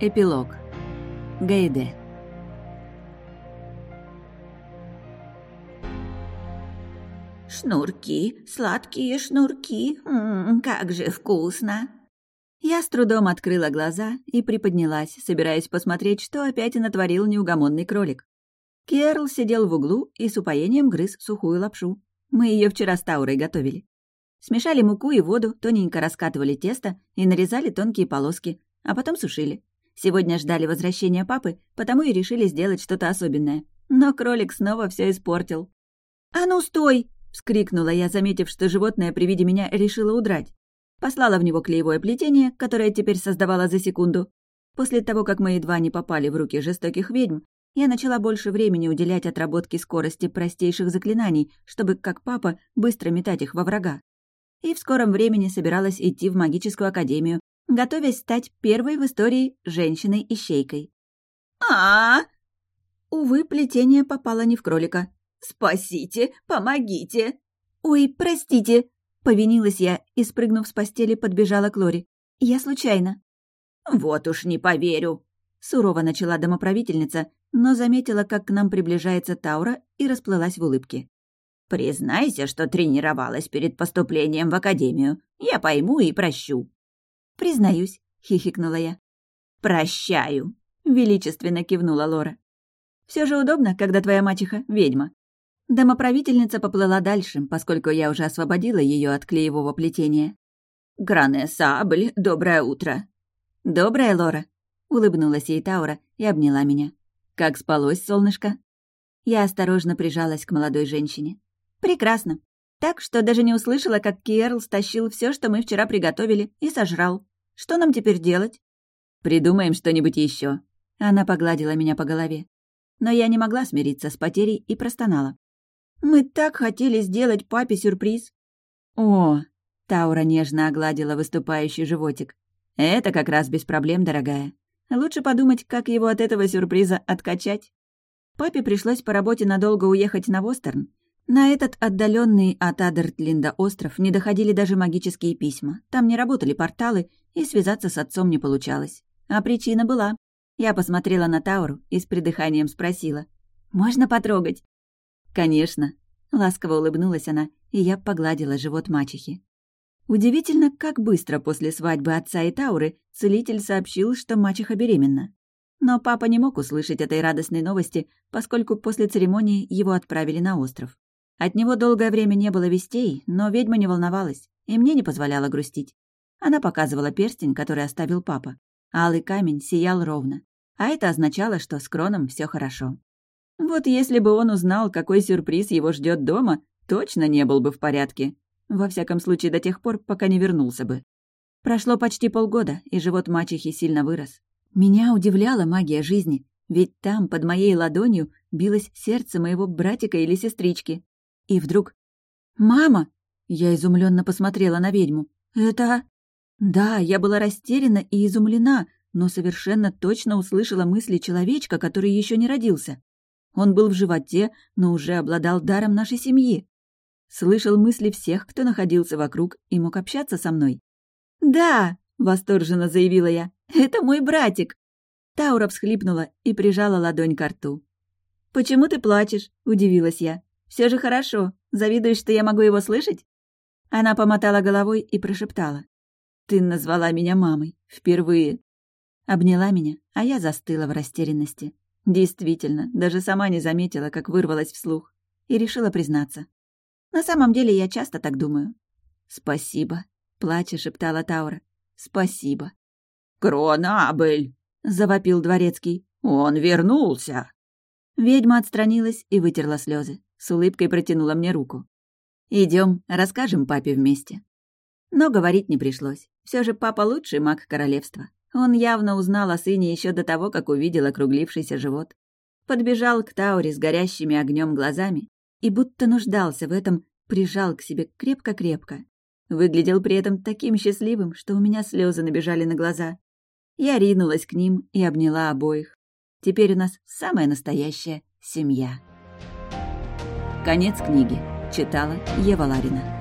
Эпилог. Гейде. Шнурки, сладкие шнурки, М -м, как же вкусно! Я с трудом открыла глаза и приподнялась, собираясь посмотреть, что опять натворил неугомонный кролик. Керл сидел в углу и с упоением грыз сухую лапшу. Мы ее вчера с Таурой готовили. Смешали муку и воду, тоненько раскатывали тесто и нарезали тонкие полоски, а потом сушили. Сегодня ждали возвращения папы, потому и решили сделать что-то особенное. Но кролик снова все испортил. «А ну, стой!» — вскрикнула я, заметив, что животное при виде меня решило удрать. Послала в него клеевое плетение, которое теперь создавала за секунду. После того, как мы едва не попали в руки жестоких ведьм, я начала больше времени уделять отработке скорости простейших заклинаний, чтобы, как папа, быстро метать их во врага. И в скором времени собиралась идти в магическую академию, готовясь стать первой в истории женщиной-ищейкой. а, Увы, плетение попало не в кролика. «Спасите! Помогите!» «Ой, простите!» — повинилась я и, спрыгнув с постели, подбежала к Лори. «Я случайно». «Вот уж не поверю!» — сурово начала домоправительница, но заметила, как к нам приближается Таура и расплылась в улыбке. «Признайся, что тренировалась перед поступлением в академию. Я пойму и прощу». «Признаюсь», — хихикнула я. «Прощаю», — величественно кивнула Лора. Все же удобно, когда твоя мачеха — ведьма». Домоправительница поплыла дальше, поскольку я уже освободила ее от клеевого плетения. «Гране Сабль, доброе утро!» «Доброе, Лора!» — улыбнулась ей Таура и обняла меня. «Как спалось, солнышко?» Я осторожно прижалась к молодой женщине. «Прекрасно. Так что даже не услышала, как Киэрл стащил все, что мы вчера приготовили, и сожрал. Что нам теперь делать?» «Придумаем что-нибудь еще. Она погладила меня по голове. Но я не могла смириться с потерей и простонала. «Мы так хотели сделать папе сюрприз!» «О!» — Таура нежно огладила выступающий животик. «Это как раз без проблем, дорогая. Лучше подумать, как его от этого сюрприза откачать». Папе пришлось по работе надолго уехать на Востерн, на этот отдаленный от Адертлинда остров не доходили даже магические письма. Там не работали порталы, и связаться с отцом не получалось. А причина была. Я посмотрела на Тауру и с придыханием спросила. «Можно потрогать?» «Конечно». Ласково улыбнулась она, и я погладила живот мачехи. Удивительно, как быстро после свадьбы отца и Тауры целитель сообщил, что мачеха беременна. Но папа не мог услышать этой радостной новости, поскольку после церемонии его отправили на остров. От него долгое время не было вестей, но ведьма не волновалась и мне не позволяла грустить. Она показывала перстень, который оставил папа. Алый камень сиял ровно. А это означало, что с Кроном все хорошо. Вот если бы он узнал, какой сюрприз его ждет дома, точно не был бы в порядке. Во всяком случае, до тех пор, пока не вернулся бы. Прошло почти полгода, и живот мачехи сильно вырос. Меня удивляла магия жизни, ведь там, под моей ладонью, билось сердце моего братика или сестрички. И вдруг... «Мама!» Я изумленно посмотрела на ведьму. «Это...» Да, я была растеряна и изумлена, но совершенно точно услышала мысли человечка, который еще не родился. Он был в животе, но уже обладал даром нашей семьи. Слышал мысли всех, кто находился вокруг и мог общаться со мной. «Да!» — восторженно заявила я. «Это мой братик!» Таура всхлипнула и прижала ладонь к рту. «Почему ты плачешь?» — удивилась я. Все же хорошо. Завидуешь, что я могу его слышать?» Она помотала головой и прошептала. «Ты назвала меня мамой. Впервые». Обняла меня, а я застыла в растерянности. Действительно, даже сама не заметила, как вырвалась вслух. И решила признаться. На самом деле я часто так думаю. «Спасибо», — плача шептала Таура. «Спасибо». «Кронабель!» — завопил дворецкий. «Он вернулся!» Ведьма отстранилась и вытерла слезы с улыбкой протянула мне руку. Идем, расскажем папе вместе. Но говорить не пришлось. Все же папа лучший маг королевства. Он явно узнал о сыне еще до того, как увидел округлившийся живот. Подбежал к Тауре с горящими огнем глазами и будто нуждался в этом, прижал к себе крепко-крепко. Выглядел при этом таким счастливым, что у меня слезы набежали на глаза. Я ринулась к ним и обняла обоих. Теперь у нас самая настоящая семья. Конец книги. Читала Ева Ларина.